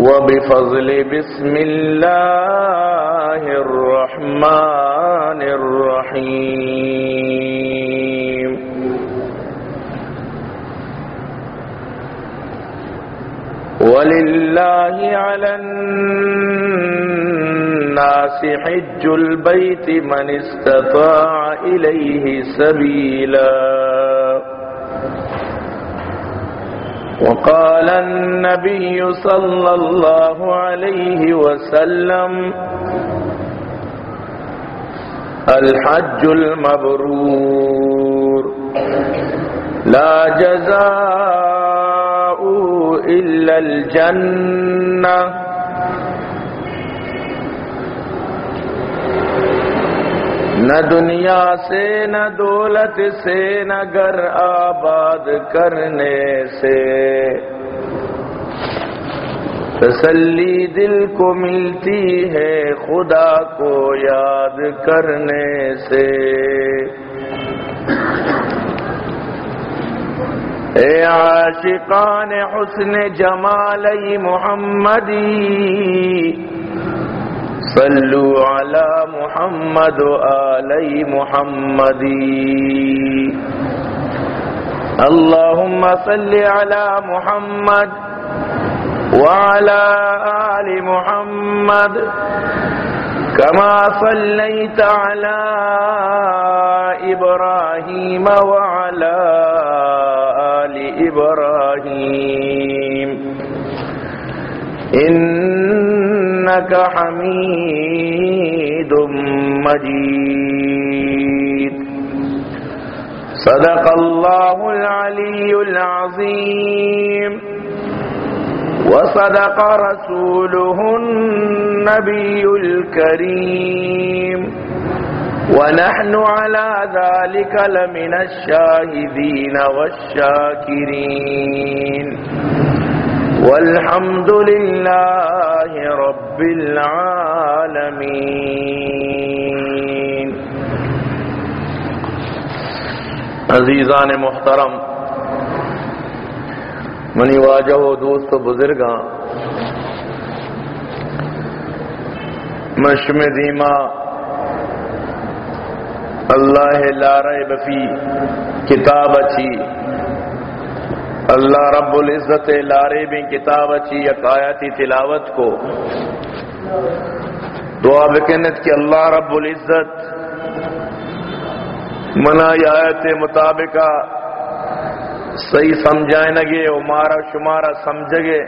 وبفضل بسم الله الرحمن الرحيم. ولله على الناس حج البيت من استطاع إليه سبيلا. وقال النبي صلى الله عليه وسلم الحج المبرور لا جزاء إلا الجنة. نہ دنیا سے، نہ دولت سے، نہ گھر آباد کرنے سے۔ تسلی دل کو ملتی ہے خدا کو یاد کرنے سے۔ اے عاشقان حسن جمال محمدی صلو علی محمد و آلی محمدی اللهم صل على محمد وعلى آل محمد كما صليت على إبراهيم وعلى آل إبراهيم. إنك حميد مجيد. صدق الله العلي العظيم. وصدق رسوله النبي الكريم. ونحن على ذلك لمن الشاهدين والشاكرين. والحمد لله رب العالمين. عزیزان محترم، منی واجہ و دوست و بزرگاں، مشم دیما، اللہ لارے بفی کتاب اچھی اللہ رب العزت لارے بھی کتاب اچھی عقایتی تلاوت کو۔ دعا بکنت کہ اللہ رب العزت منا آیت مطابقہ صحیح سمجھائیں گے اور مارا شمارا سمجھ گے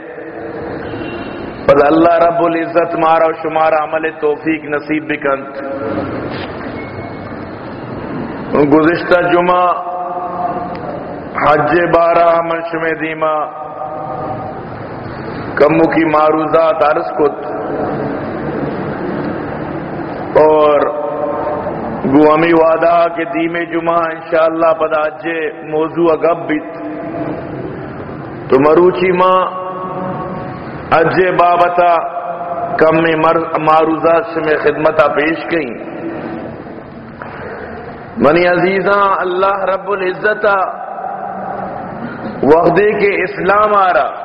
پر اللہ رب العزت مارا شمارا عمل توفیق نصیب بکنت گزشتہ جمعہ حج بارہ منش میں دیما کمو کی معروضات عرض کت۔ اور گوامی وعدہ کے دیم جمعہ انشاءاللہ پداجے موضوع اگب بیت۔ تو مروچی ماں اجے بابتا کم میں معروضات سے میں خدمتہ پیش گئیں منی عزیزاں، اللہ رب العزت وحدے کے اسلام آ رہا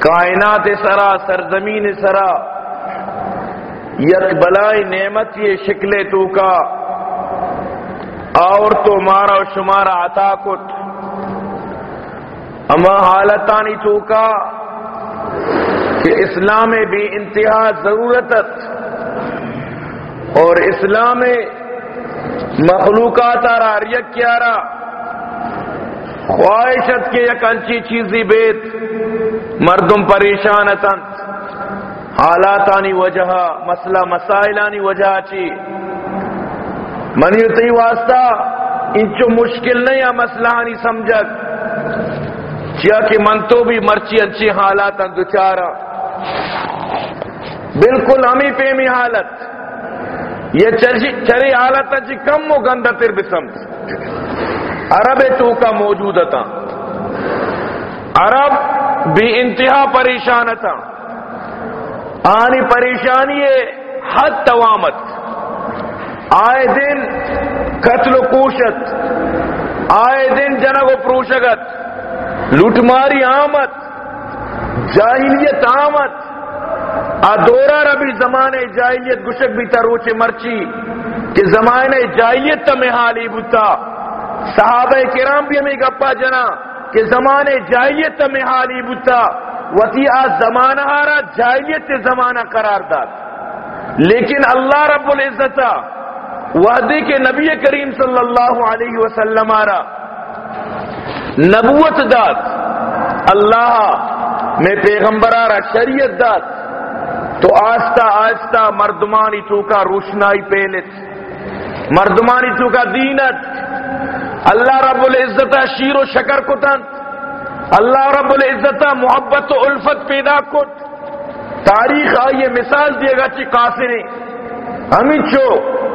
کائنات سرا، سرزمین سرا، یک بلائی نعمت یہ شکل تو کا، اور تو مارا و شمارا عطا کت۔ اما حالتانی تو کا کہ اسلام بھی انتہا ضرورت اور اسلام مخلوقات آ رہا ریک کیا رہا خواہشت کے یک انچی چیزی بیت، مردم پریشانتن حالاتانی وجہ، مسئلہ، مسائلانی وجہ چی۔ منیتی واسطہ، انچو مشکل نہیں ہے مسئلہ نہیں سمجھت چیا کہ من تو بھی مرچی اچھی حالات دچارا بالکل ہمیں پیمی حالت۔ یہ چری حالت اچھی کم و گندہ تر بسمت عرب تو کا موجود تھا عرب بھی انتہا پریشان تھا آنی پریشانی حد توامت۔ آئے دن قتل و کوشت۔ آئے دن جنگ و پروشگت۔ لٹماری آمد۔ جاہلیت آمد۔ آدورا ربی زمانے جاہلیت گشک بھی تروچ مرچی، کہ زمانے جاہلیت تمہیں حالی بتا صحابہ کرام بھی ہمیں گپا جنا کہ زمانے جاہلیت تمہیں حالی بتا وتی آ زمانہ آرا، جاہلیت زمانہ قرار داد۔ لیکن اللہ رب العزت وعدے کے نبی کریم صلی اللہ علیہ وسلم آرا، نبوت داد۔ اللہ میں پیغمبر آرا، شریعت داد۔ تو آستہ آستہ مردمانی چوکا روشنائی پیلت مردمانی چوکا دینت۔ اللہ رب العزت شیر و شکر کتن، اللہ رب العزت محبت و الفت پیدا کت تاریخ آئیے مثال دیے گا چی قاسری ہمیں چو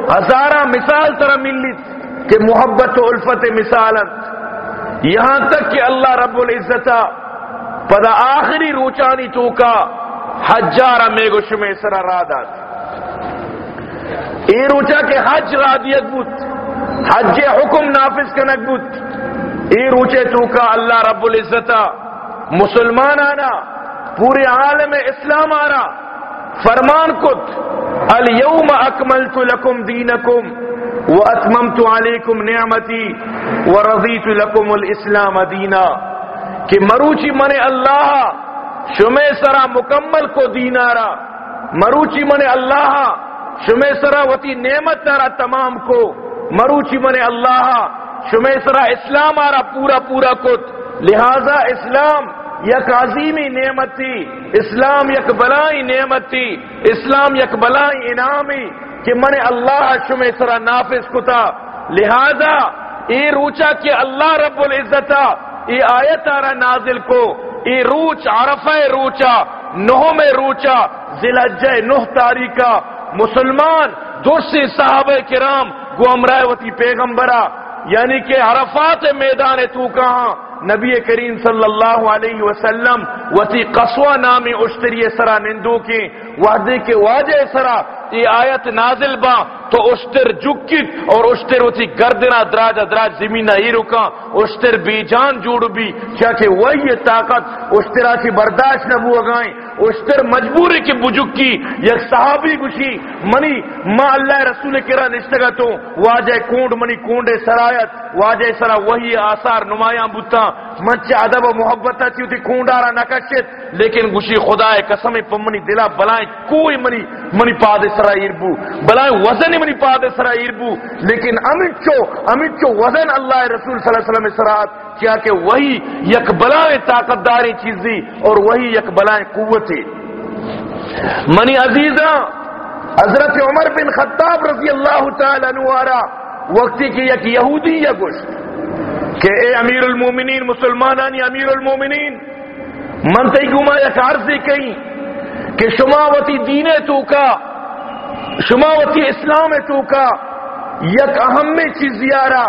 ہزارہ مثال طرح ملیت کہ محبت و الفت مثالت یہاں تک کہ اللہ رب العزت پدا آخری روچانی چوکا حجارہ میگو شمی سرا رادات اے روچا کے حج رادیت بوت حج حکم نافذ کنک بوت. اے روچے چوکا اللہ رب العزت مسلمان آنا پورے عالم اسلام آنا فرمان کت اليوم اکملت لکم دینکم واتممت علیکم نعمتی ورضیت لکم الاسلام دینا. کہ مروچی من اللہ، شمع سرا مکمل کو دینارا مروچی من اللہ، شمع سرا وتی نعمت تارا تمام کو. مروچی من اللہ شمع سرا اسلام آرا پورا پورا کت۔ لہذا اسلام یک عظیمی نعمت تھی اسلام یک بلائی نعمت تھی اسلام یک بلائی انعامی کہ من اللہ شمع سرا نافذ کتا۔ لہذا اے روچا کہ اللہ رب العزت اے آیت آرا نازل کو۔ اے روچ، عرفہ روچا نہ میں روچا ذلحجہ نہ تاریخہ مسلمان، درسی صحابہ کرام گو امرائے پیغمبرہ یعنی کہ عرفات میدان تو کہاں؟ نبی کریم صلی اللہ علیہ وسلم، وتی قصوہ نامی اشتری سرا نندو کی، وعدے کے واجہ سرا یہ آیت نازل با، تو اشتر جکت اور اشتر وتی گردنا دراج دراج زمینہ ہی رکا، اشتر بی جان جوڑ بھی، کیا کہ وہی طاقت، اشترا کی برداشت نہ بو گائیں اشتر مجبوری کی بجکی یک صحابی گشی منی، ما اللہ رسول کرا نشتگا واجہ کونڈ، منی کونڈے سرایت، واجہ سرا وہی آثار نمایاں بوتا، منچ ادب و محبت تھی تھی کونڈارا نکشت، لیکن گشی خدا قسم پمنی دلا بلائیں کوئی منی منی پاد سرا اربو بلائیں وزن منی پاد سرا اربو لیکن امت چو امت چو وزن اللہ رسول صلی اللہ علیہ وسلم سرات، کیا کہ وہی یک بلائیں طاقت داری چیزی، اور وہی یک بلائیں قوت قوتی منی عزیزہ، حضرت عمر بن خطاب رضی اللہ تعالی عنہ وقتی کی یک یہودی یا گشت کہ اے امیر المومنین، مسلمانانی امیر المومنین منتی گما یک عرضی کئی کہ شماوتی دین تو کا، شماوتی اسلام تو کا یک اہم چیز یارا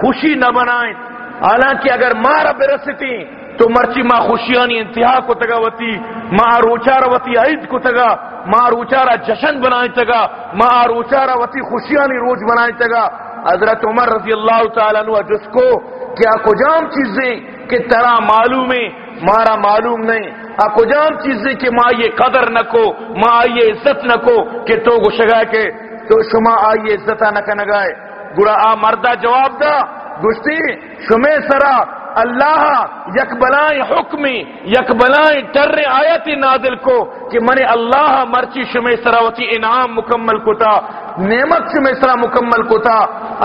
خوشی نہ بنائیں۔ حالانکہ اگر مارا برستی تو مرچی ماں خوشیانی انتہا کو تگا وتی ماں روچارا وتی عید کو تگا ماں روچارا جشن بنائیں تگا ماں روچارا وتی خوشیانی روز بنائیں تگا۔ حضرت عمر رضی اللہ تعالیٰ عنہ جس کو کیا کجام چیزیں کہ ترا معلوم ہے، مارا معلوم نہیں۔ آ کجام چیزیں کہ ماں یہ قدر نہ کو ماں یہ عزت نہ کو کہ تو گشگا کے، تو شما آئیے عزت نہ کنگائے۔ گڑا آ مردہ جواب دا، گشتی شمے سرا اللہ یک بلائیں حکمی یک بلائیں ٹر آیت نادل کو کہ من اللہ مرچی شمع سراوتی انعام مکمل کتا، نعمت شمع سرا مکمل کتا،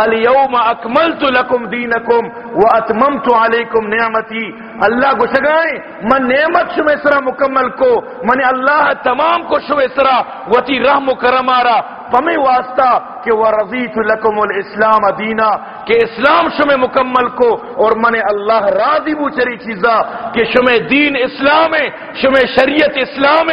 الیوم اکملت لکم دینکم و اتممت علیکم نعمتی۔ اللہ کو شگائیں من نعمت شمع سرا مکمل کو، من اللہ تمام کو شمع سرا، وتی رحم و کرم آرا۔ پمی واسطہ کہ وہ رضیت لکم الاسلام دینا کہ اسلام شمع مکمل کو، اور من اللہ راضی چری چیزا، کہ شمع دین اسلام ہے، شمع شریعت اسلام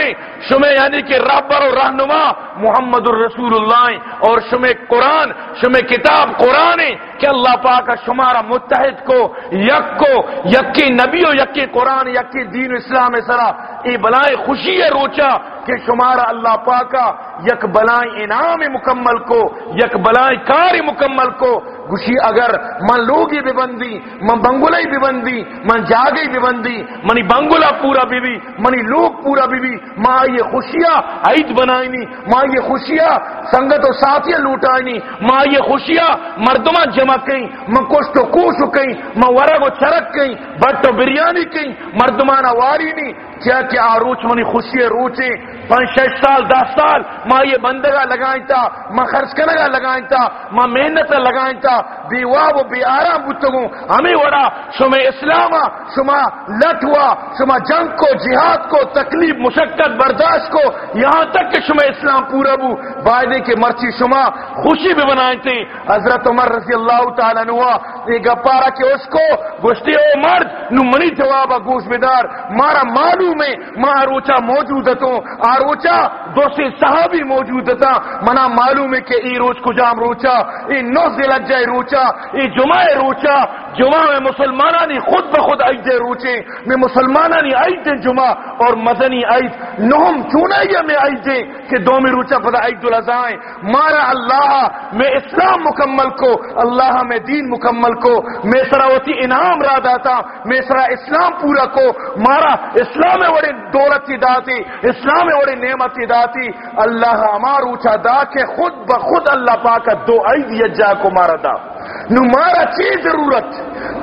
شمع یعنی کہ رابر و رہنما محمد الرسول اللہ، اور شمع قرآن، شمع کتاب قرآن کہ اللہ پاک شمارا متحد کو، یک کو یکی نبی نبیو یکی قرآن، یکی دین اسلام سرا، ای بلائے خوشی ہے روچا کہ شمارا اللہ پاکا، یک بلائیں انعام مکمل کو، یک بلائیں کار مکمل کو گشی اگر من لوگی بھی بندی من بنگولائی بھی بندی من جاگئی بھی بندی منی بنگولا پورا بھی بھی منی لوگ پورا بھی بھی ماں یہ خوشیاں عید بنائنی ماں یہ خوشیاں سنگت و ساتھیاں لوٹائنی ماں یہ خوشیاں مردمہ جمع کہیں من کچھ تو کوش کہیں من ورگ و چرک کہیں بٹ تو بریانی کہیں مردمانہ واری نہیں کیا کیا آروچ منی خوشی روچیں پانچ شش سال، دس سال ماں یہ بندگا لگائیں تھا ماں خرچ کرنگا لگائیں تھا ماں محنت لگائیں تھا بی و بی آرام بتگوں ہمیں وڑا شما اسلام شما لٹوا شما جنگ کو، جہاد کو، تکلیف مشقت برداشت کو، یہاں تک کہ شما اسلام پورا بو۔ وعدے کے مرچی شما خوشی بھی بنائیں تھے حضرت عمر رضی اللہ تعالیٰ نوا یہ گپارا کہ اس کو گشتی او مرد نو منی جوابا گوش بدار مارا معلوم ہے، ماں روچا موجود تو آروچا دوسری صحابی موجود تھا منا معلوم ہے کہ ای روچ کجام روچا؟ ای نو ذلت جائے روچا، ای جمعہ روچا، جمعہ میں مسلمانہ مسلمانانی خود بخود عید روچے، میں مسلمانہ مسلمانانی عید جمعہ اور مدنی عید، نہم چونائیہ میں عید کہ دو میں روچا پدا عید الازائیں مارا اللہ، میں اسلام مکمل کو، اللہ میں دین مکمل کو، میں سراوتی انعام را داتا، میں سرا اسلام پورا کو۔ مارا اسلام وڑے دولت داتی، اسلام وڑے نعمت داتی۔ اللہ ہمار اوچا دا کہ خود بخود اللہ پاک دو عید یجا کو مارا دا۔ نو مارا چی ضرورت؟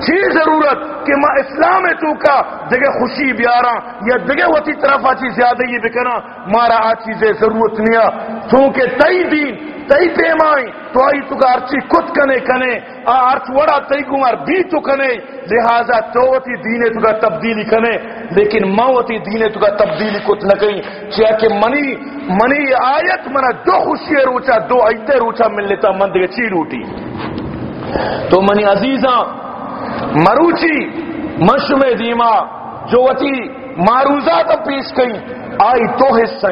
چی ضرورت کہ ما اسلام تو کا جگہ خوشی بیارا یا جگہ وتی طرف آچی زیادہ یہ بکنا مارا آ چیزیں ضرورت نیا۔ چونکہ تئی دین، تئی پیمائیں تو آئی تو کا ارچی کت کنے کنے، آ ارچ وڑا تئی گمار بھی تو کنے۔ لہذا تو وتی دینے تو کا تبدیلی کنے، لیکن ما وتی دینے تو کا تبدیلی کت نہ کہیں۔ کیا کہ منی منی آیت منا دو خوشی روچا، دو عیدے روچا مل لیتا مند چی روٹی؟ تو منی عزیزاں، مروچی مشم دیما، جو وتی معروضات پیش گئی آئی تو حصہ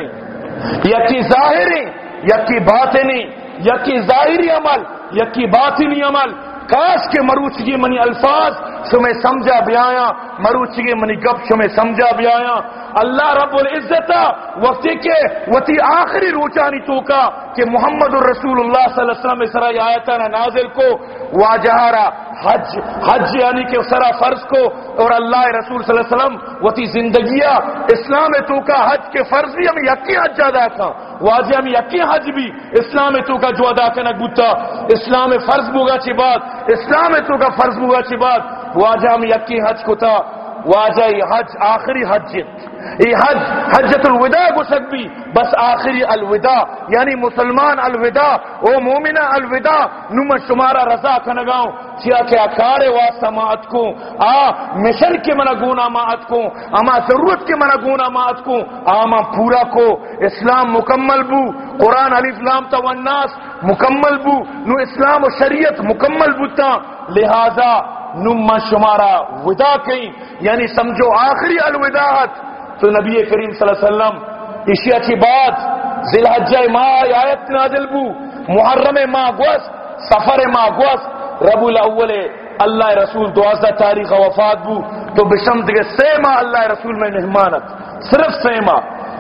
یکی ظاہری، یکی باطنی، یکی ظاہری عمل، یکی باطنی عمل۔ کاش کے مروچگی منی الفاظ سمیں سمجھا بھی آیا، مروچگی منی گپ سمیں سمجھا بھی آیا۔ اللہ رب العزت وقتی کے وتی آخری روچانی تو کا کہ محمد الرسول اللہ صلی اللہ علیہ وسلم سرا آیتا نازل کو۔ واجہارا حج حج یعنی کہ سرا فرض کو اور اللہ رسول صلی اللہ علیہ وسلم، وتی زندگیہ اسلام تو کا حج کے فرض بھی ہمیں یقین حج ادا تھا۔ واجہ ہم یقین حج بھی، اسلام تو کا جو ادا کرنا گتا اسلام فرض بوگا چی بات، اسلام تو کا فرض بوگا چی بات۔ واجہ ہم یقین حج کو تھا۔ واجہ حج، آخری حج یہ حج حجت الوداع گسک بھی بس آخری الوداع یعنی مسلمان الوداع۔ او مومنہ الوداع، نم شمارا رضا کنگاؤں چیا کہ اکارے واسطہ مات کو آ مشن کے منہ گونا مات کو اما ضرورت کے منہ گونا مات کو آما پورا کو۔ اسلام مکمل بو۔ قرآن علی اسلام تو الناس مکمل بو۔ نو اسلام و شریعت مکمل بوتا لہذا نما شمارا ودا کہیں یعنی سمجھو آخری الوداعت تو نبی کریم صلی اللہ علیہ وسلم اسی اچھی بات ذلحجہ ماہ آیت نازل بو، محرم ماہ گوست سفر ماہ گوست رب الاول اللہ رسول دوازدہ تاریخ وفات بو، تو بشمت کے سیما اللہ رسول میں مہمانت، صرف سیما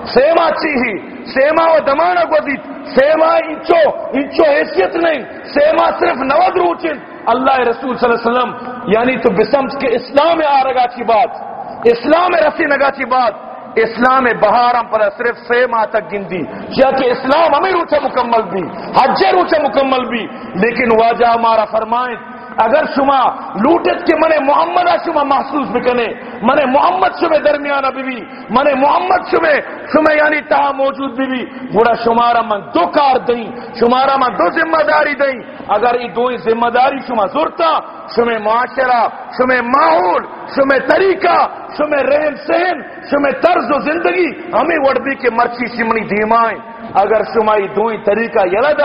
سیما اچھی ہی سیما و دمانہ کو دی سیما انچو انچو حیثیت نہیں سیما صرف نوز روچن اللہ رسول صلی اللہ علیہ وسلم یعنی تو بسمت کے اسلام آ رگا کی بات اسلام رسی نگا کی بات اسلام بہارم پر صرف سے ماہ تک گندی کیا کہ اسلام ہمیں روچا مکمل بھی حج روچا مکمل بھی لیکن واجہ ہمارا فرمائیں اگر شما لوٹت کے منے محمد شما محسوس بکنے منے محمد شما درمیان ابھی بھی، منے محمد شما شما یعنی تہا موجود بھی بھی بڑا شمارا من دو کار دیں شمارا من دو ذمہ داری دیں۔ اگر یہ دو ذمہ داری شما زورتا شما معاشرہ، شما ماحول، شما طریقہ، شما رہن سہن، شما طرز و زندگی، ہمیں وڑبی کے مرچی سمنی دیمائیں اگر شما یہ دو طریقہ یلد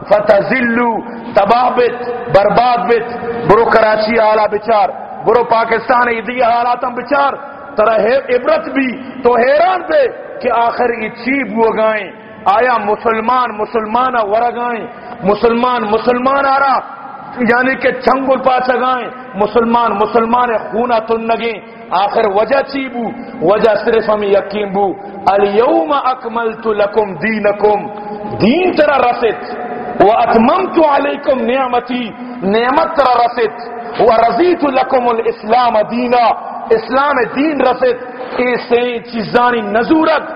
آتا فتزلو تباہ بت برباد بت برو کراچی آلہ بچار، برو پاکستان ایدی حالاتم بچار، ترہ عبرت بھی تو حیران پہ کہ آخر یہ چیب وہ گائیں، آیا مسلمان مسلمان ورگائیں مسلمان مسلمان آ رہا یعنی کہ چنگل پاس گائیں، مسلمان مسلمان یعنی خونا تن نگیں، آخر وجہ چیبو وجہ صرف ہمیں یقین بو، الیوم اکملت لکم دینکم، دین ترہ وہ و اتممت علیکم نعمتی نعمت رسد وہ و رضیت لکم الاسلام دینا اسلام دین رسد اے سین چیزانی نزورت.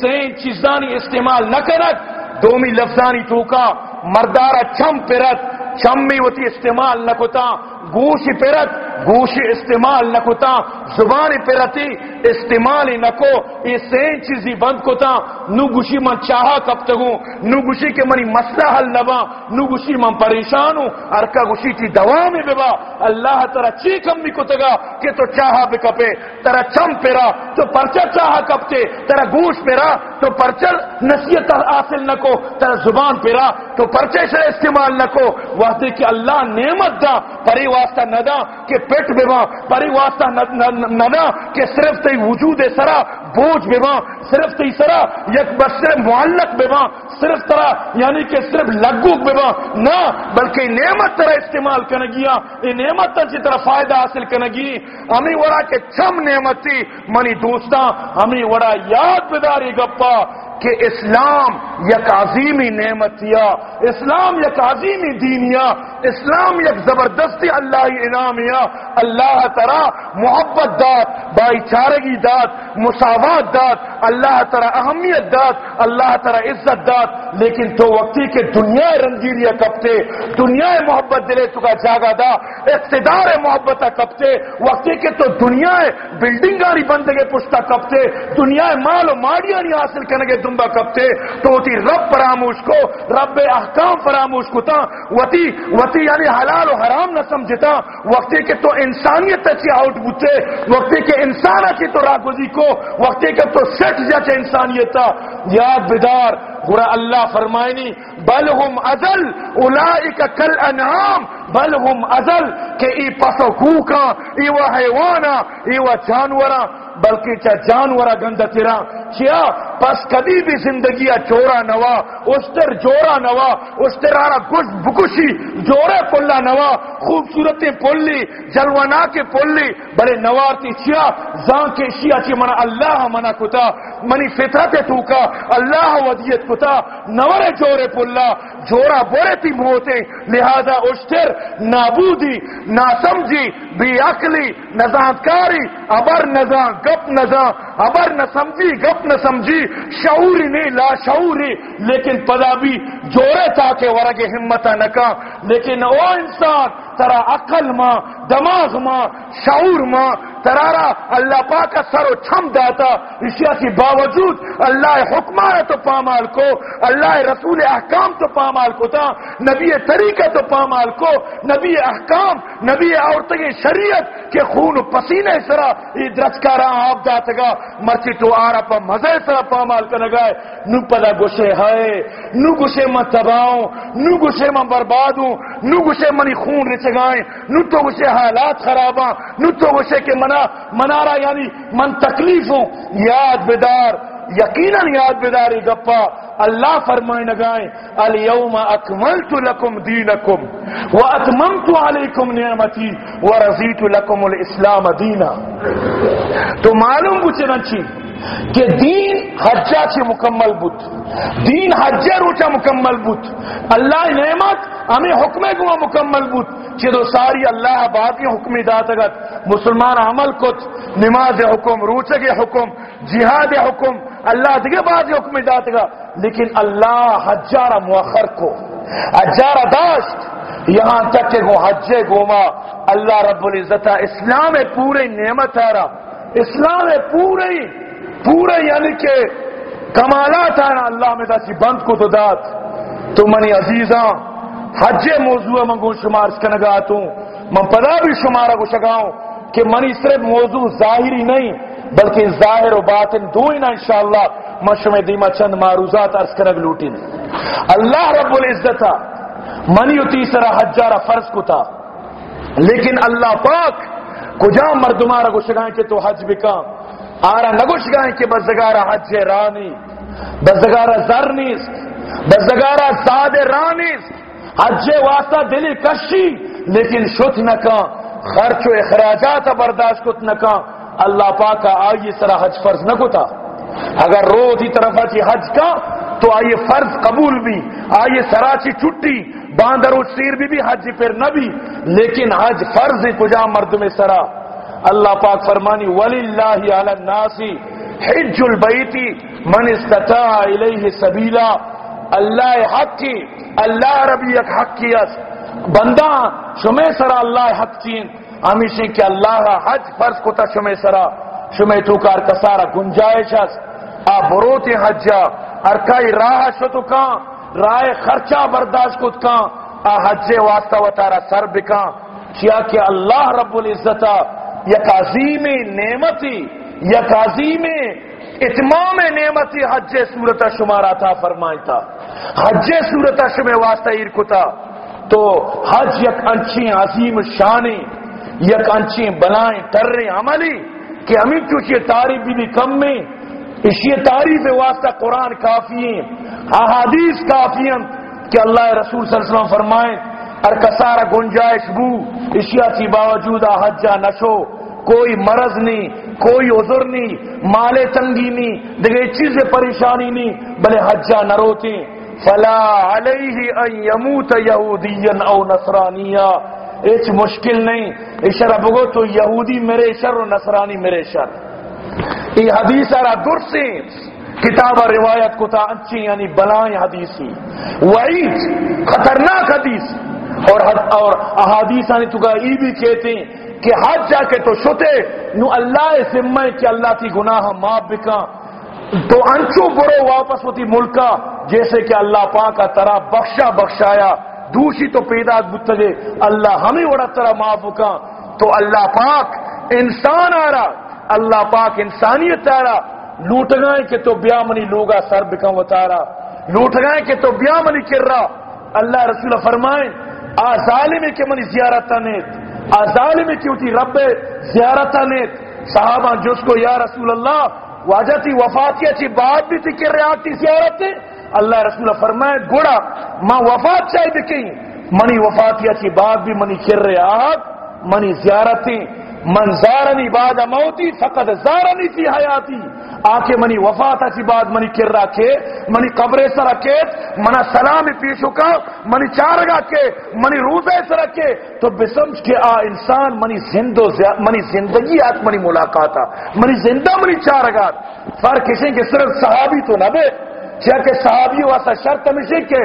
سین چیزانی استعمال نہ کرت دومی لفظانی توکا. مردارا چم پرت. چمی وتی ہوتی استعمال نہ کتا گوش پرت. گوش استعمال نہ کتا زبان پرتی استعمال نہ کو، یہ سین چیزی بند کتا۔ نو گوشی من چاہا کب تگو نو گوشی کے منی مسئلہ حل نبا نو گوشی من پریشان ہوں، ارکا گوشی تی دوا میں ببا اللہ ترا چی کم بھی کتگا کہ تو چاہا بکپے ترا چم پیرا، تو پرچا چاہا کپتے۔ ترا گوش پیرا، تو پرچر نصیت حاصل نہ کو۔ ترا زبان پیرا، تو پرچے سے استعمال نہ کو۔ وحدے کہ اللہ نعمت دا، پری واسطہ ندا کہ پیٹ بما پری واسطہ ندا کہ صرف تی وجود سرا، بوجھ بما صرف تی سرا، یک بسر معلق بما صرف ترا یعنی کہ صرف لگو بما نہ، بلکہ نعمت ترا استعمال کنگیا یہ نعمت تر طرح فائدہ حاصل کنگی ہمیں وڑا کے چم نعمتی منی دوستاں، ہمیں وڑا یاد بداری گپا کہ اسلام یک عظیمی نعمتیا اسلام یک عظیمی دینیا اسلام یک زبردستی اللہ انعامیا اللہ ترا محبت داد بھائی چارگی داد، مساوات داد، اللہ ترا اہمیت داد، اللہ ترا عزت داد لیکن تو وقتی کے دنیا رنگیریا کپتے، دنیا محبت دلے تو کا جاگا دا، اقتدار محبت کپتے، وقتی کے تو دنیا بلڈنگ آنی بندگے پشتا کپتے، دنیا مال و ماڑیاں نہیں حاصل کرنے کے دنبا کپتے، تو تی رب فراموش کو، رب احکام فراموش کو وتی وتی یعنی حلال و حرام نہ سمجھتا، وقتی کے تو انسانیت اچھی آؤٹ بوتے، وقتی کے انسان اچھی تو راگوزی کو، وقتی کے تو سٹ جاچے انسانیت یاد بدار گرا اللہ فرمائنی بل ہم ازل، اولائک کل انعام بل ہم ازل، کہ ای پسو کوکا ای و حیوانا ای و جانورا، بلکہ چا جانورا گندہ تیرا، چیا پس کبھی بھی زندگی چورا نوا، استر جورا نوا، استر آرا گش بکشی جورا پلا نوا، خوبصورتیں پلی جلوانا کے پلی، بڑے نوارتی چیا زان کے شیا چی منا اللہ منا کتا، منی فطرت ٹوکا اللہ ودیت کتا نور جورے پلا جورا بورے تی موتے لہذا اشتر، نابودی ناسمجی بی عقلی نزانکاری ابر نزان گپ نزان ابر نہ سمجھی گپ نہ سمجھی شعوری نہیں لا شعوری، لیکن پدا بھی جورے تاکہ ورگ ہمت نکا لیکن او انسان، ترا عقل ماں دماغ ماں شعور ماں ترارا اللہ پاک سر و چھم داتا، اشیاء کی باوجود اللہ حکمہ تو پامال کو، اللہ رسول احکام تو پامال کو تھا نبی طریقہ تو پامال کو، نبی احکام، نبی عورتیں شریعت کے خون پسینے سرا، یہ درج رہا آپ دات گا، مرچی تو آرا پا مزے سرا پامال کا نگائے نو پدا گوشے ہائے، نو گوشے میں تباہوں نو گوشے میں بربادوں، نو گوشے منی خون رچگائیں نو تو گوشے حالات خراباں نو تو کے منا منارا یعنی من تکلیف ہوں یاد بدار یقیناً یاد بداری گپا، اللہ فرمائے نگائیں الیوم اکملت لکم دینکم و اتممت علیکم نعمتی و رضیت لکم الاسلام دینا. تو معلوم بچے نچی کہ دین حجہ سے مکمل بت دین حجہ روچا مکمل بت اللہ نعمت ہمیں حکم گوا مکمل بت چیدو ساری اللہ آباد کی حکمی داتگت مسلمان عمل کت، نماز حکم روچگ حکم، جہاد حکم، اللہ دیگے بعد حکمی داتگا لیکن اللہ حجارہ مؤخر کو، حجارہ داشت۔ یہاں تک کہ وہ حج گوما، اللہ رب العزت اسلام پورے نعمت ہے اسلام پورے پورے یعنی کہ کمالات ہیں۔ اللہ میں داسی بند کو تو دات تو منی عزیزاں، حج موضوع منگو شمار کنگات ہوں من پدا بھی شمارا کو شگاؤں کہ منی صرف موضوع ظاہری نہیں، بلکہ ظاہر و باطن دو ہی نا انشاءاللہ۔ من شمع دیما چند معروضات ارز کنگ لوٹی اللہ رب العزت منی تیسرا حجارہ فرض کو تھا۔ لیکن اللہ پاک کجا مردمارا گشگائیں کہ تو حج بکا آرا نگشگائیں کہ بزگارا حج رانی بزگارا زر نیست بزگارا زاد رانیست حج واسطہ دلی کشی، لیکن شت نکا، خرچ و اخراجات برداشت کت نکا، اللہ پاک آئیے سرا حج فرض نہ تھا اگر روز ہی طرف حج کا، تو آئیے فرض قبول بھی آئیے سراچی چھٹی، باندر سیر بھی بھی حج پھر نہ بھی لیکن حج فرض کجا مرد میں سرا۔ اللہ پاک فرمانی ولی اللہ علی حج البیتی من استطاع الیہ سبیلا اللہ حق کی، اللہ ربی حق کی بندہ، شمع سرا اللہ حق چین۔ ہمیشہ کہ اللہ حج فرض کو تا شمع سرا۔ شمع تو کار کسارا گنجائش آ بروتی حجا ارکائی راہ شتو کان رائے خرچہ برداشت کت کان حج واسطہ و تارا سر بکان کیا کہ اللہ رب العزت یک عظیم نعمتی یک عظیم اتمام نعمتی حج صورت شمارا تھا، فرمائی تھا۔ حج صورت شمع واسطہ ارکتا تو حج یک انچی عظیم شانی، یک انچی بلائیں ٹرے عملی، کہ ہمیں چوچے تعریف بھی کم میں اسی تعریف واسطہ قرآن کافی ہیں، احادیث کافی ہیں، کہ اللہ رسول صلی اللہ علیہ وسلم فرمائیں ار کسارا گنجائش بو، اشیاء کی باوجود حجا نشو، کوئی مرض نہیں کوئی عذر نہیں مال تنگی نہیں دیکھے چیز پریشانی نہیں بلے حجا نہ روتے فلا علیہ ان یموت یہودیا او نصرانیہ ایچ مشکل نہیں، اشارہ بگو تو یہودی میرے شر و نصرانی میرے شر۔ یہ حدیث آرہ در سے کتاب روایت کو تا اچھی یعنی بلائیں حدیثی۔ وعید، خطرناک حدیث۔ اور اور احادیث آنی تو ای بھی کہتے ہیں کہ حج جا کے تو شتے نو اللہ سمے کہ اللہ کی گناہ معاف بکا تو انچو برو واپس ہوتی ملکا جیسے کہ اللہ پاک کا طرح بخشا بخشایا۔ دوسری تو پیدا بتگے اللہ ہمیں بڑا طرح معاف بکا تو اللہ پاک انسان آ رہا اللہ پاک انسانیت آ رہا لوٹ گئے کہ تو بیا منی لوگا سر بکم اتارا لوٹ گئے کہ تو بیا منی کر رہا اللہ رسول فرمائیں آ ظالم کے منی زیارت نیت آ ظالم کی ہوتی رب زیارت نیت صحابہ جس کو یا رسول اللہ، واجہ تھی وفات اچھی بات بھی تھی کر رہے آتی زیارت۔ اللہ رسول فرمائے، گوڑا، ماں وفات چاہے دکھیں منی وفات اچھی بات بھی منی کر رہے آگ منی زیارتیں من زارنی بعد موتی فقط زارنی تھی حیاتی۔ آکے منی وفات اچھی بات منی کر رہا کے، منی قبر سر رکھے منا سلام پیشو کا، منی چارگا کے، منی روزے سر رکھے تو بسمج کے آ انسان منی زندو منی زندگی آت منی ملاقات منی زندہ منی چارگات فرق کسی کے صرف صحابی تو نہ بے کیا کہ صحابی واسا شرط ہمیشہ کہ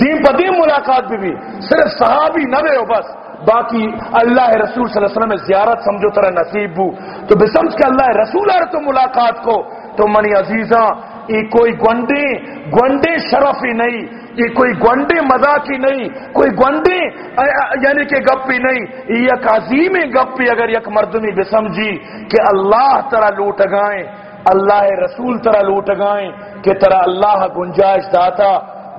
دین بدیم ملاقات بھی بھی۔ صرف صحابی نہ بے ہو بس، باقی اللہ رسول صلی اللہ علیہ وسلم زیارت سمجھو ترہ نصیب بو۔ تو بسمج کے اللہ رسول آر تو ملاقات کو۔ تو منی عزیزاں یہ کوئی گونڈے گونڈے شرفی نہیں یہ کوئی گونڈے مذاقی نہیں، کوئی گونڈے یعنی کہ گپی نہیں۔ یہ ایک عظیم گپی اگر یک مردمی بسمجھی کہ اللہ ترہ لوٹ گائیں، اللہ رسول ترہ لوٹ گائیں، کہ ترہ اللہ گنجائش داتا،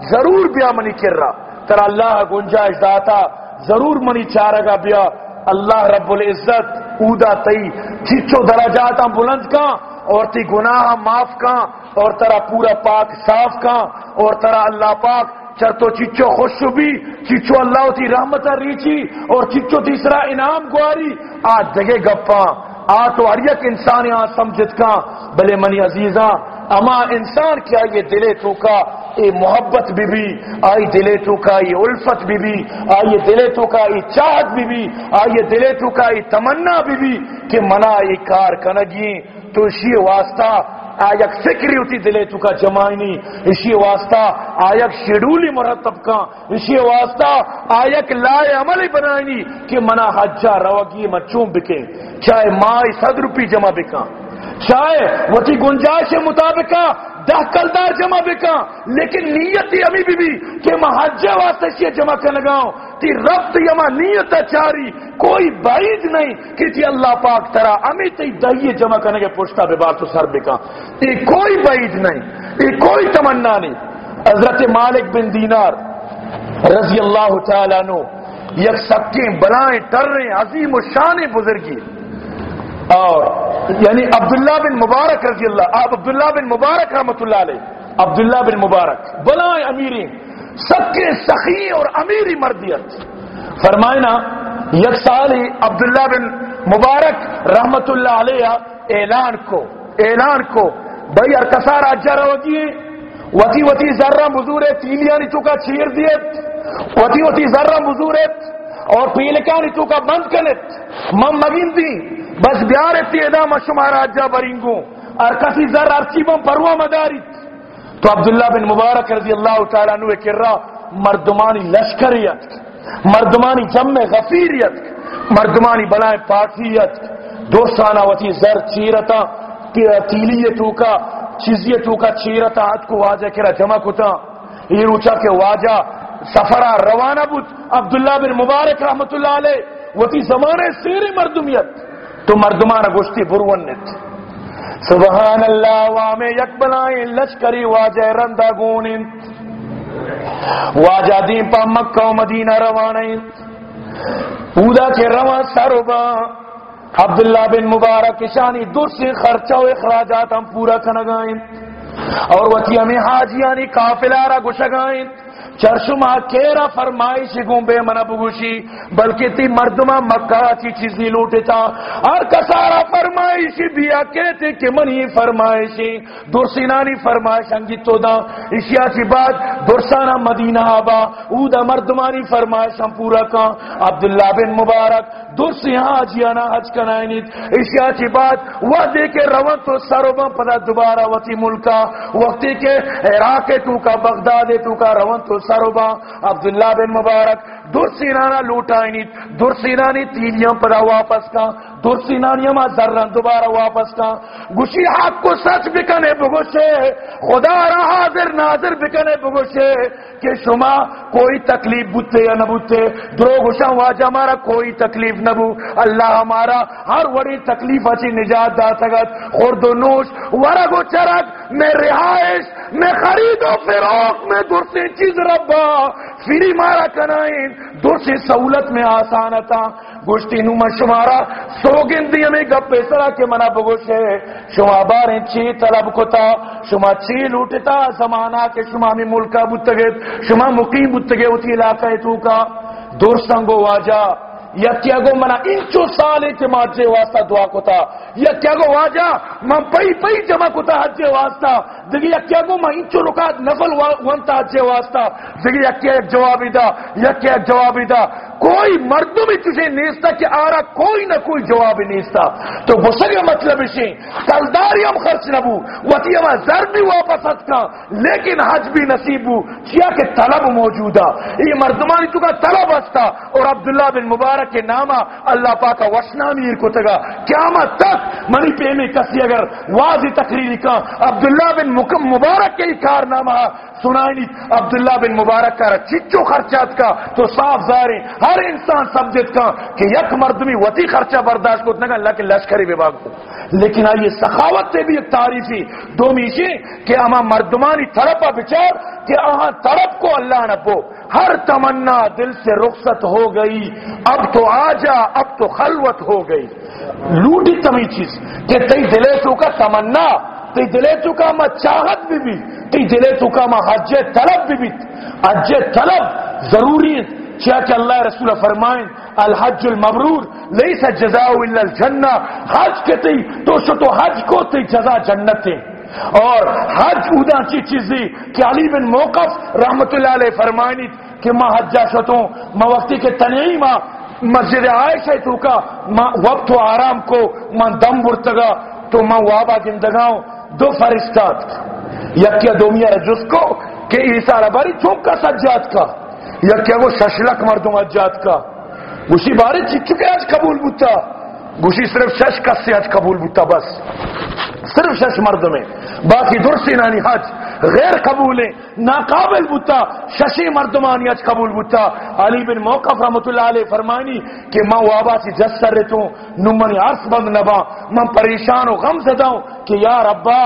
ضرور بیا منی کر رہا ترہ اللہ گنجائش داتا، ضرور منی چارگا بیا۔ اللہ رب العزت اودا تئی چیچو درجات بلند کا اور تی گناہ معاف کا اور ترا پورا پاک صاف کا اور ترا اللہ پاک چرتو چچو خوش بھی چچو اللہ تی رحمت ریچی اور چچو تیسرا انعام گواری۔ آج جگہ گپا آ تو ہر یک انسان یہاں سمجھت کا بلے منی عزیزاں اما انسان کیا یہ دلے تو کا اے محبت بھی بھی آئی دلے تو کا یہ الفت بھی بھی آئی دلے تو کا یہ چاہت بھی بھی آئی دلے تو کا یہ تمنا بھی بھی کہ منا یہ کار کنگی۔ تو اسی واسطہ آیک فکری ہوتی دلے تو کا جمائنی، اسی واسطہ آیک شیڈولی مرتب کا، اسی واسطہ آیک لائے عملی بنائنی کہ منا حجہ روگی مچون بکیں چاہے مائی صد روپی جمع بکاں چاہے وہ تھی گنجائش مطابق دہ کلدار جمع بکا لیکن نیت ہی امی بھی بھی کہ محجہ واسطے سے جمع کر لگاؤں تی ربط یما نیت چاری، کوئی بعید نہیں کہ تی اللہ پاک ترا امی تی دہی جمع کرنے کے پوچھتا بے بار تو سر بکا یہ کوئی بعید نہیں یہ کوئی تمنا نہیں۔ حضرت مالک بن دینار رضی اللہ تعالیٰ نو یک سکیں بلائیں، ٹر رہے عظیم و شان بزرگی۔ اور یعنی عبداللہ بن مبارک رضی اللہ آپ عبداللہ بن مبارک رحمت اللہ علیہ۔ عبداللہ بن مبارک۔ بلائیں امیری سب کے سخی اور امیری مردیت۔ فرمائنا یک سال ہی عبداللہ بن مبارک رحمت اللہ علیہ اعلان کو اعلان کو بھائی ارکسار اجر ہوتی ہے وتی وتی ذرہ مزور تیلیا نی چکا چیر دیت وتی وتی ذرہ مزور اور پیلکا نی چکا بند کنت؟ مم مگین دی. بس بیار ادا مشمارا اجا برینگو ارکسی ذر ارچی بم پروا مداریت تو عبداللہ بن مبارک رضی اللہ تعالیٰ عنہ کر رہا مردمانی لشکریت، مردمانی جمع غفیریت، مردمانی بلائیں پارٹیت دوستانہ وتی زر چیرتا تیلیتو کا چیزیتو کا چیرتا آج کو واجہ کرا جمع کتا. یہ روچا کہ واجہ سفرہ روانہ بود. عبداللہ بن مبارک رحمت اللہ علیہ. وتی زمانے سیر مردمیت. تو مردمانہ گوشتی برونت سبحان اللہ وام یک بلائیں لشکری واجہ رندہ گونن واجہ دین پا مکہ و مدینہ روانیں اودا کے روان سروبا عبداللہ بن مبارک شانی در سے خرچہ و اخراجات ہم پورا کنگائیں اور وتی ہمیں حاجیانی کافلارا گشگائیں چرشما کیرا فرمائش گوں بے منہ بگوشی، بلکہ تی مردمہ مکہ کی چیزی لوٹے تا۔ اور کسارا فرمائشی بیا کہتے کہ منی فرمائشی درسینانی فرمائش انگی تو دا۔ اشیا چی بات درسانا مدینہ آبا۔ او دا مردمانی فرمائش ہم پورا کان عبداللہ بن مبارک، درسی ہاں جیانا حج کنائنیت اشیا چی بات وہ دے کے روان تو سروبا پدا دوبارہ وطی ملکا۔ وقتی کے عراق تو کا بغداد تو کا روان تو سروبا، عبداللہ بن مبارک دور سینانا لوٹائنی دور سینانی تینیاں پدا واپس کا دور سینانی ما ذرن دوبارہ واپس کا۔ گوشی حق کو سچ بکنے بگوشے، خدا را حاضر ناظر بکنے بگوشے، کہ شما کوئی تکلیف بوتے یا نہ بوتے درو گوشا واجہ ہمارا کوئی تکلیف نہ بو اللہ ہمارا ہر وڑی تکلیف اچھی نجات دا سگت۔ خورد و نوش، ورگ و چرگ، میں رہائش، میں خرید و فروغ میں درسی چیز رہ ربا فری مارا کنائیں دو سے سہولت میں آسان تھا۔ گوشتی نو من شمارا سو گندی ہمیں گپ پیسرا کے منا بگوشے شما باریں چی طلب کتا، شما چی لوٹتا، زمانہ کے شما میں ملکہ بتگت شما مقیم بتگے اتی علاقہ تو کا دور سنگو واجہ یا کیا گو منا انچو سالے کے ماجے واسطہ دعا کتا یا کیا گو واجا من پئی پئی جمع کتا حجے واسطہ دیگه یکی اگو ما اینچو رکات نفل وانتا حجے واسطہ دیگه یکی ایک جوابی دا یکی ایک جوابی دا۔ کوئی مردمی تجھے نیستا کہ آرا کوئی نہ کوئی جواب نیستا۔ تو غسل یہ مطلب اسی کلداری ہم خرچ نبو وطی ہم زر بھی واپس کا، لیکن حج بھی نصیب ہو کیا کہ طلب موجودا یہ مردمانی تو طلب ہستا، اور عبداللہ بن مبارک کے نامہ اللہ پاک وشنا میر کو تگا قیامت تک منی پیمی میں کسی اگر واضح تقریری کا عبداللہ بن مبارک کے کارنامہ سنائنی عبداللہ بن مبارک کا چچو خرچات کا. تو صاف ظاہر ہر انسان سمجھت کا کہ یک مردمی وتی خرچہ برداشت کو اتنا اللہ کے لشکری وباگ کو. لیکن آئیے سخاوت سے بھی ایک تعریفی. دو میشی کہ اما مردمانی تڑپا بچار کہ اہاں تڑپ کو اللہ نبو ہر تمنا دل سے رخصت ہو گئی. اب تو آ جا اب تو خلوت ہو گئی. لوٹی تمی چیز. کہ تی دلے تو کا تمنا. تی دلے تو ما چاہت بھی بھی، تی دلے تو ما حج طلب بھی بھی۔ حج طلب ضروری کیا کہ اللہ رسول فرمائیں، الحج المبرور، لیس جزاء الا الجنہ۔ حج کے تی تو شو تو حج کو تی جزا جنت ہے۔ اور حج ادا کی چیزی کہ علی بن موقف رحمت اللہ علیہ فرمائنی کہ ما حجا شتوں ما وقتی کے تنہی ما مسجد عائشہ تو کا ما وقت و آرام کو ما دم برتگا۔ تو ماں وابا زندگاؤں دو فرشتات یکیہ دومیا رجس کو کہ عیسیٰ رباری چوک کا سجاد کا، یکیہ وہ ششلک مردوں اجاد کا۔ گوشی بارے چکے آج قبول بوتا، گوشی صرف شش کس سے آج قبول بوتا بس۔ صرف شش مرد میں باقی درسی نانی حج۔ غیر قبول، ناقابل بوتا ششی مردمانی آج قبول بوتا علی بن موقف رحمت اللہ علیہ فرمانی کہ میں وابا سی جس سر رہتا ہوں نمانی عرص بند نبا میں پریشان و غم زدہ ہوں کہ یا ربا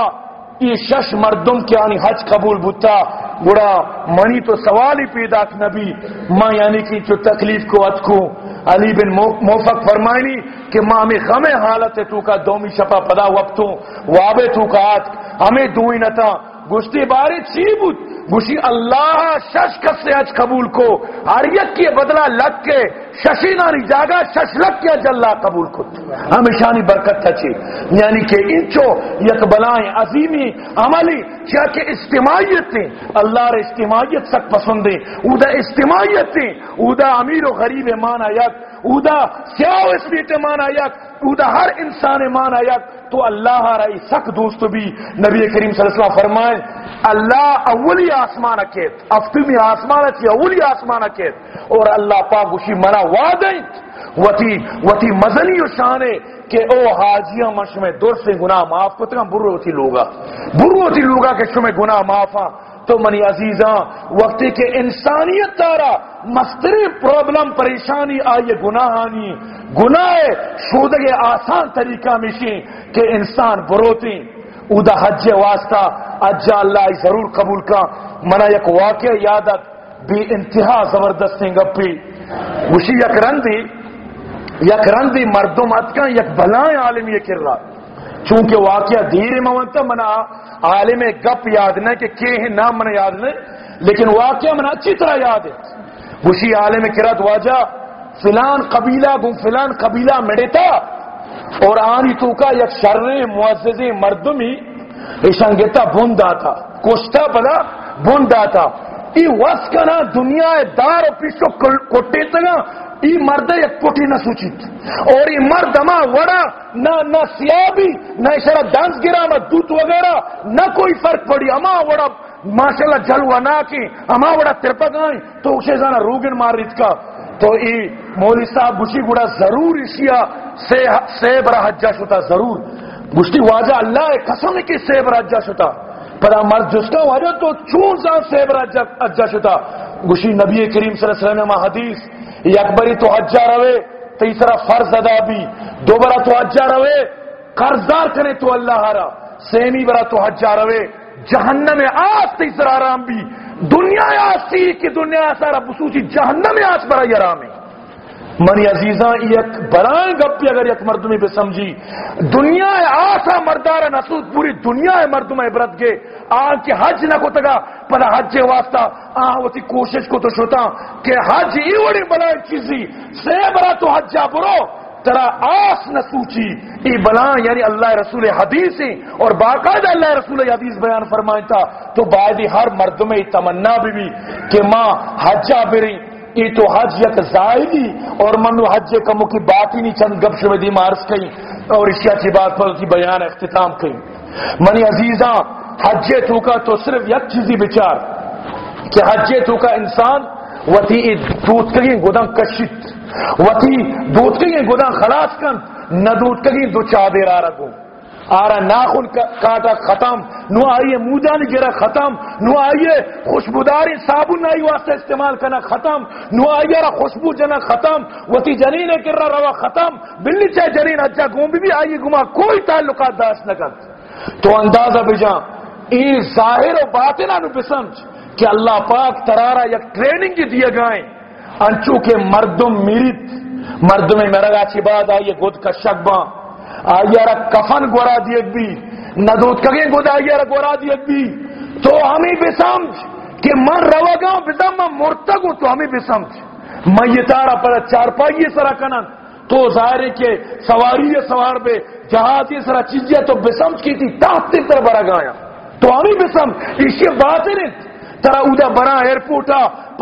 یہ شش مردم کے یعنی حج قبول بتا۔ گڑا، منی تو سوال ہی پیدا نبی۔ ماں یعنی کہ جو تکلیف کو اتکو علی بن موفق فرمائنی کہ ماں ہمیں غم حالت ہے تو کا دومی شپا پدا وقتوں وابے تو کا آت ہمیں دوئی نتا گشتی باری چی بود؟ گوشی اللہ شش کس سے اج قبول کو؟ ہر یک کی بدلہ لگ کے، ششی نانی جاگا، شش لگ کے اج اللہ قبول کو۔ ہمیشانی برکت تھا یعنی کہ انچو، یک بلائیں عظیمی عملی کیا کہ اجتماعیت تھیں اللہ رہ اجتماعیت سک پسند دیں اودا اجتماعیت تھیں اودا امیر و غریب مانا یک اودا سیاو اس بیٹے مانا یک اودا ہر انسان مانا یک تو اللہ رہی سک دوست بھی نبی کریم صلی اللہ علیہ وسلم فرمائے، اللہ اولی آسمان اکیت افتمی آسمان اچھی اولی آسمان اکیت اور اللہ پاک گوشی منا وعدیں وتی وتی مزنی و شانے کہ او حاجیاں مش میں دور سے گناہ معاف کو تک برو ہوتی لوگا۔ برو ہوتی لوگا کہ شمیں گناہ معاف تو منی عزیزاں، وقتی کے انسانیت تارا مستری پرابلم، پریشانی آئیے گناہانی، گناہ شودگ آسان طریقہ مشی کہ انسان بروتی۔ اودا حج واسطہ اجا اللہ ضرور قبول کا۔ منا یک واقع یادت بھی انتہا زبردست گپی وشی یک رندی یک رندی مردم اتکا یک بلائیں عالم یہ کر رہا۔ چونکہ واقعہ دیر مونتا منا، عالم گپ یاد نہیں کہ کے ہیں، نام منا یاد نہیں، لیکن واقعہ منا اچھی طرح یاد ہے۔ وشی عالم کرت واجہ، فلان قبیلہ گم، فلان قبیلہ مڑتا، اور آنی تو کا یک شر معزز مردمی ایشنگتا بندا تھا کوشتا پدا بندا تھا ای وس کنا دنیا دار پیشو کوٹے تگا ای مرد یک کوٹی نہ سوچیت اور ای مرد اما وڑا نہ نہ سیابی نہ اشارہ دانس گرا نہ دوت وغیرہ نہ کوئی فرق پڑی اما وڑا ماشاءاللہ جلوہ نہ کی اما وڑا ترپک آئیں تو اسے زانا روگن مار ریت کا تو ای مولی صاحب گوشی گوڑا ضرور اسیا سیب را حجہ شتا ضرور گوشتی واجہ اللہ قسم کی سیب را حجہ شتا پدا مرد جس کا واجہ تو چون سا سیب را حجہ شتا گوشی نبی کریم صلی اللہ علیہ وسلم حدیث یکبری تو حجہ روے تیسرا فرض ادا بھی، دوبارہ تو حجہ روے قرضار کرے تو اللہ ہرا سیمی برا تو حجہ روے جہنم آس تیسرا آرام بھی، دنیا آسی کی دنیا آسارا بسوچی جہنم آس برا یرام منی عزیزاں یک برائیں گپی اگر یک مردمی پہ سمجھی، دنیا آسا مردار نسود پوری دنیا ہے مردم عبرت گے آن کے حج نہ کو تگا پدا حج واسطہ۔ آن ہوتی کوشش کو تو شتا کہ حج ای وڑی بلائیں چیزی۔ سے برا تو حجا برو، ترا آس نہ سوچی۔ ای بلا یعنی اللہ رسول حدیث اور باقاعدہ اللہ رسول حدیث بیان فرمائیں تھا تو باعدی ہر مرد میں تمنا بھی بھی کہ ماں حجا بری۔ ای تو حج یک زائدی اور منو حج کمو کی بات ہی نہیں، چند گپ شویدی مارس کئی اور اشیاء کی بات پر کی بیان اختتام کئی منی عزیزاں حج تو کا تو صرف یک چیزی بچار کہ حج تو کا انسان وتی دودھ کگیں گوداں کشت، وتی دودھ کگیں گوداں خلاص کن، نہ دودھ کگیں دو چادر آ آرا ناخن کاٹا ختم، نو آئیے موجانی گرا ختم، نو آئیے خوشبوداری صابن نائی واسطہ استعمال کرنا ختم، نو آئیے را خوشبو جنا ختم، وتی جنین کر رہا روا ختم، بلی چاہے جنین اچھا اجا گوم بھی آئیے گما کوئی تعلقات داشت نہ کر۔ تو اندازہ بجا ای ظاہر و باطنہ نو بسمج کہ اللہ پاک ترارا یک ٹریننگ کی دیا گائیں انچو کے مردم میریت مردم میرا گاچی بعد آئیے گود کا شکباں آئیارا کفن گورا دیت بھی، ندوت کگیں گود آئیارا گورا دیت بھی۔ تو ہمیں بھی سمجھ کہ من روا گاؤں بزم من مرتگو تو ہمیں بھی سمجھ۔ میں یہ تارا پر چار پائیے سرا کنن۔ تو ظاہر ہے کہ سواری سوار بے۔ جہاز یہ سرا چیزیں تو بسمج کی تھی تاہتے تر برا گایا۔ تو ہمیں بسمج اسی بات ہے ترا اودا برا ایئرپورٹ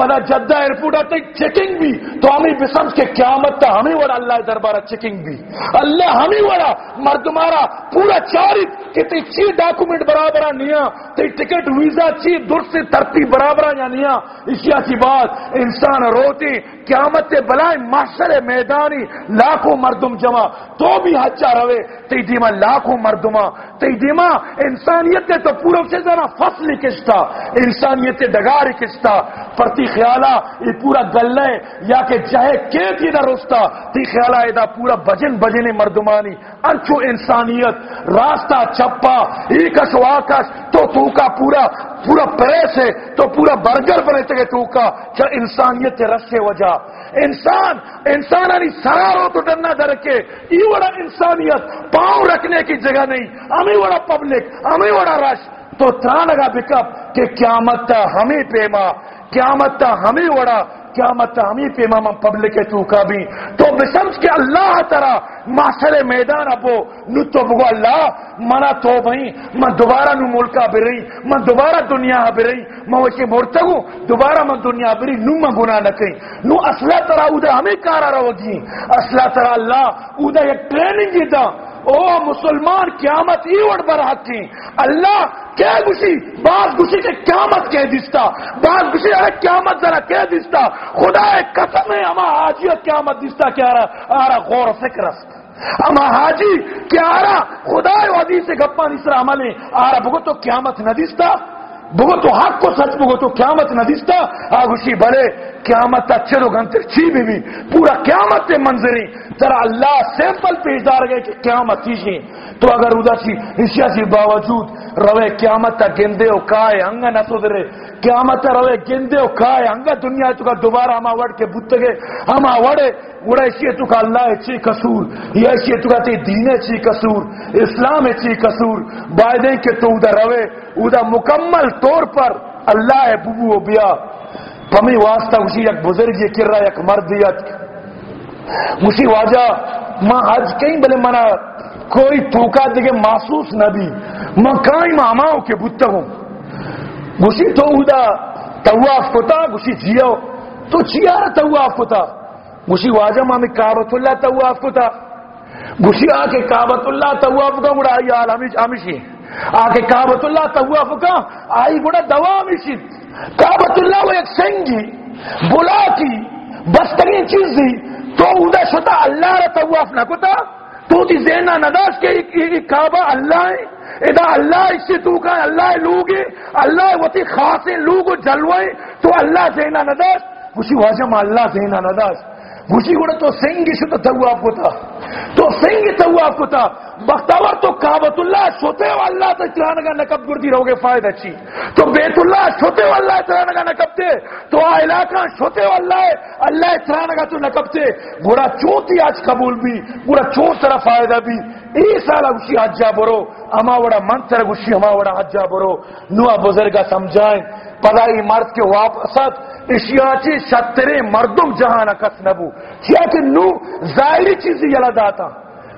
پدا جدہ ایئرپورٹ آتا چیکنگ بھی۔ تو ہمیں بسمج کے قیامت تا ہمیں وڑا اللہ دربارہ چیکنگ بھی۔ اللہ ہمیں وڑا مردمارا پورا چارت کہ تی چی ڈاکومنٹ برابرہ نیا تی ٹکٹ ویزا چی در سے ترتی برابرہ یا نیا اسی ایسی بات، انسان روتی، قیامت تے بلائیں محشر میدانی لاکھوں مردم جمع۔ تو بھی حجہ روے تی دیما لاکھوں مردمہ تی دیما انسانیت تے تو پورا سے ذرا فصلی کشتا۔ انسانیت تے ڈگاری کشتا۔ پرتی خیالہ، یہ پورا گلے یا کہ چاہے کے تھی نہ رستا تی خیالہ ادا پورا بجن بجن مردمانی، انچو انسانیت، راستہ چپا ایکش واکش تو تو کا پورا پورا پریس ہے، تو پورا برگر بنے تھے تو کا چاہ انسانیت کے رشے وجہ۔ انسان انسان علی سرارو تو ڈرنا در کے، یہ بڑا انسانیت، پاؤں رکھنے کی جگہ نہیں، ہمیں بڑا پبلک، ہمیں بڑا رش۔ تو ترانگا بکپ کہ قیامت تا ہمیں پیما۔ قیامت تا ہمیں وڑا، قیامت تا ہمیں پیما من پبلک تو کا بھی تو بسمس کہ اللہ ترا معاشر میدان ابو، نو تو بگو اللہ، منا تو بھئی، من دوبارہ نو ملکا بری، من دوبارہ دنیا بری۔ من وشی مرتگو دوبارہ من دنیا بری، نو من گناہ نکیں نو اصلہ ترا اودا ہمیں کارا رو گی اصلہ ترا اللہ اودا یک ٹریننگ دا او مسلمان قیامت ای وڑ بر حقی اللہ کیا گوشی، بعض گوشی کے قیامت کہہ دستا، بعض گوشی ارے قیامت ذرا کہہ دستا۔ خدا ایک قسم ہے، اما حاجیت قیامت دستا کیا رہا آرہ غور فکر است۔ اما حاجی کیا رہا خدا حدیث گپا نسرا عمل ہے آرہ بگو تو قیامت نہ دستا۔ بگو حق کو سچ بگو تو قیامت نہ آگوشی بلے قیامت اچھے لوگ انتر چی بھی بھی پورا قیامت تے منظری۔ ترا اللہ سیمپل پیش دار گئے کہ قیامت تیشی تو اگر ادا سی اشیاء سی باوجود روے قیامت تا گندے او کائے انگا نہ سدرے قیامت تا روے گندے او کائے انگا دنیا تو کا دوبارہ ہما وڑ کے بتگے ہما وڑے وڑا اشیاء تو کا اللہ چی قصور یا اشیاء تو کا تی دین چی قصور اسلام چی قصور بائدیں کہ تو ادا روے ادا مکمل طور پر اللہ ہے ببو و بیا پمی واسطہ اسی یک بزرگ یہ کر رہا یک مردیت مسی واجہ ماں حج کہیں بلے منا کوئی توکا دیگے محسوس نہ بھی ماں کائیں ماماؤں کے بتا ہوں گوشی تو اودا تواف کتا گوشی جیو تو چیا رہا تواف کتا گوشی واجہ ماں میں کعبت اللہ تواف کو کتا گوشی آکے کعبت اللہ تواف کا گوڑا آئی آل ہمیشی آکے کعبت اللہ تواف کا آئی گوڑا دوا ہمیشی کعبت اللہ وہ ایک سنگی بلا کی بسترین چیز دی تو اودا شتا اللہ را تواف نہ کتا تو تی زینا نداش کے کعبہ اللہ ہے. ادا اللہ اس سے تو کہا اللہ لوگے اللہ وتی خاصے لوگ جلوے تو اللہ زینا نداش. گوشی واجہ اللہ زینا نداش. گوشی گوڑا تو سنگی شتا تواف کتا تو سنگی تواف کتا بختاور تو کعبت اللہ چھوتے اللہ تو اترانگا نکب گردی رہو گے فائد اچھی تو بیت اللہ چھوتے واللہ اترانگا نکب تے۔ تو آ علاقہ چھوتے اللہ اللہ اترانگا تو نکب تے۔ گوڑا چوتی آج قبول بھی، گوڑا چوت طرح فائدہ بھی۔ ای سالہ گوشی حجا برو اما وڑا منتر گوشی اما وڑا حجا برو نوا بزرگا سمجھائیں پدائی مرد کے واپست اشیاچی شترے مردم جہانا کس نبو کیا کہ نو ظاہری چیزی یلا داتا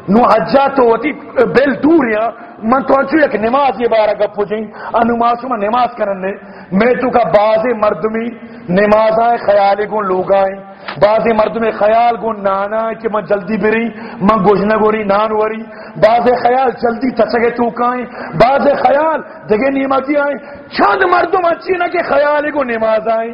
نو حجا تو وتی بل دور یا، من تو انچو یک نماز یہ بارا گپو جائیں۔ انو ماسو میں نماز کرنے میں تو کا باز مردمی نماز آئے خیال گون لوگ آئیں بعض مردمی خیال گون نانا ہے کہ من جلدی بری من گوشنا گوری نان وری۔ بعض خیال جلدی تسگے تو کائیں۔ بعض خیال دگے نمازی آئیں۔ چند مردم اچھی نہ کہ خیال گون نماز آئیں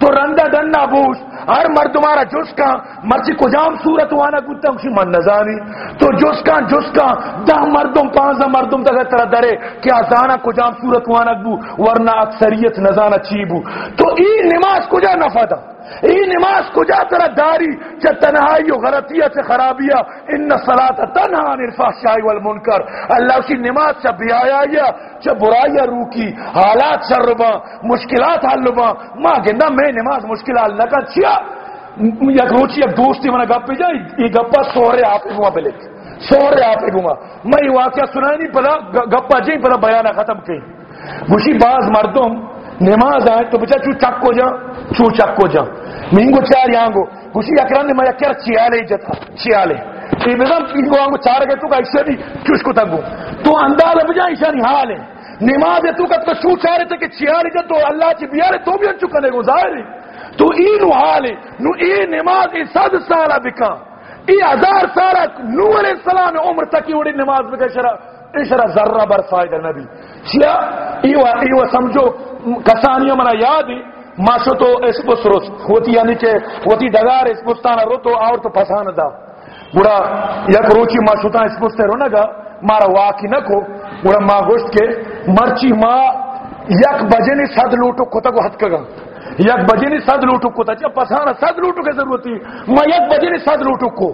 تو رندہ دننا بوش ہر مرد تمہارا جس کا مرچی کجام صورت وانا گتا ہوں من نزانی تو جس کا جس کا دہ مردم پانزہ مردم تک طرح درے، کیا زانا کجام صورت وانا بو، ورنہ اکثریت نزانا چیبو۔ تو ای نماز کجا نفع دا؟ ای نماز کجا طرح داری چا تنہائی و غلطیت سے خرابیہ ان صلاة تنہا عن الفحشائی والمنکر۔ اللہ اسی نماز چا بیایا یا چا برائی روکی حالات شربا مشکلات حل با ما گندہ میں نماز مشکل حل لگا چیا یک روچی یک دوستی منا گپ پی یہ گپا سورے آپ کو گوا بلک سورے آپ کو گوا میں یہ واقعہ سنا نہیں پتا گپا جی پتا بیانہ ختم کی گوشی بعض مردم نماز آئے تو بچا چو چک کو جا چو چک کو جا مینگو چار یانگو گوشی اکران نے میں کیا چیالے جتا چیالے یہ بزن مینگو آنگو چار گئے تو کا ایسا بھی چوش کو تنگو تو اندال بجا ایسا نہیں حال ہے نماز ہے تو کا تو چو چارے تھے کہ چیالے جا تو اللہ چی بیارے تو بھی انچو کنے گو ظاہر ہے تو ای نو حال ہے نو ای نماز ای صد سالہ بکا ای ہزار سالہ نو علیہ السلام عمر تکی وڑی نماز بکا شرع اشرا ذرہ بر فائدہ نبی چیا ایو ایو سمجھو کسانیوں منا یاد ماشو تو اس بس رس ہوتی یعنی کہ ہوتی دگار اس بستانہ رو تو اور تو پسان دا۔ بڑا یک روچی ماشو تا اس بستے رو نگا، مارا واقعی نکو۔ بڑا ما گوشت کے مرچی ما یک بجے نے صد لوٹو کتا کو حد کگا۔ یک بجے نہیں سد لوٹو کو تھا پسانا سد لوٹو کی ضرورت تھی میں یک بجے نہیں سد لوٹو کو۔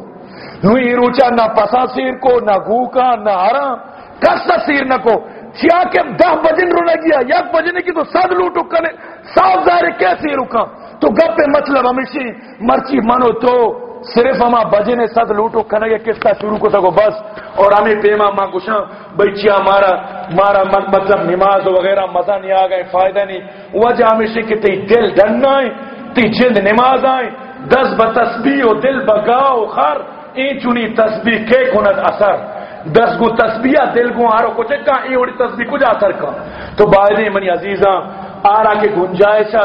نوی روچا نہ پسا سیر کو نہ گوکا نہ آرام، کس سیر نہ کو کیا کہ دہ بجے رو گیا، یک بجے نہیں کی تو سد لوٹو کنے صاف ظاہر کیسے رکا؟ تو گپ مطلب ہمیشہ مرچی منو تو صرف ہما بجے نے سد لوٹو کھنے گے کس کا شروع کو تکو بس، اور ہمیں پیما ماں گشاں بچیا مارا مارا مطلب نماز وغیرہ، مزہ نہیں آ گئے، فائدہ نہیں۔ وجہ ہمیشہ کہ تی دل ڈننا ہے تی جند نماز آئیں، دس بتسبیح و دل بگاو خر این چونی تسبیح کے کند اثر۔ دس گو تسبیح دل گو آرو کچھ کہاں این وڑی تسبیح کجا اثر کا؟ تو باید منی عزیزاں آرہ کے گنجائش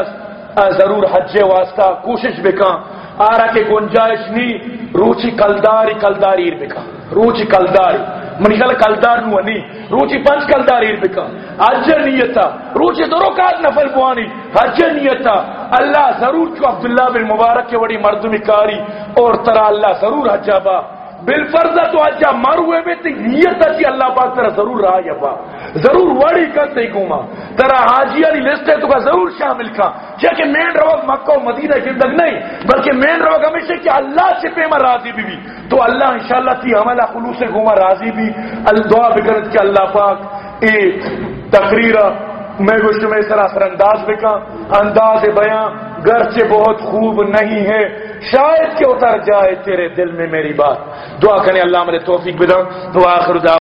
ضرور حج واسطہ کوشش بکاں آرا کے گنجائش نہیں روچی کلداری کلداری ایر بکا۔ روچی کلداری، منی کل کلدار نو نی، روچی پنچ کلداری بکا۔ حج نیتا، روچی درو کاد نفل بوانی حج نیتا۔ اللہ ضرور چو عبداللہ بن مبارک کے وڑی مردمی کاری، اور ترا اللہ ضرور حجابا بالفرضہ تو آجا مر ہوئے میں تی نیت اچھی اللہ پاک ترہ ضرور رہا یا با ضرور وڑی کرتے گوما ترہ حاجی علی لسٹ ہے تو کا ضرور شامل کا کیا کہ مین روگ مکہ و مدینہ کے اندر نہیں، بلکہ مین روگ ہمیشہ کہ اللہ سے پیما راضی بھی بھی۔ تو اللہ انشاءاللہ تی حملہ خلوص گوما راضی بھی۔ دعا بکرت کہ اللہ پاک اے تقریرہ میں گوشت میں سر اثر انداز بکا انداز بیاں، گرچہ بہت خوب نہیں ہے۔ شاید کہ اتر جائے تیرے دل میں میری بات۔ دعا کریں اللہ میرے توفیق بدم تو آخر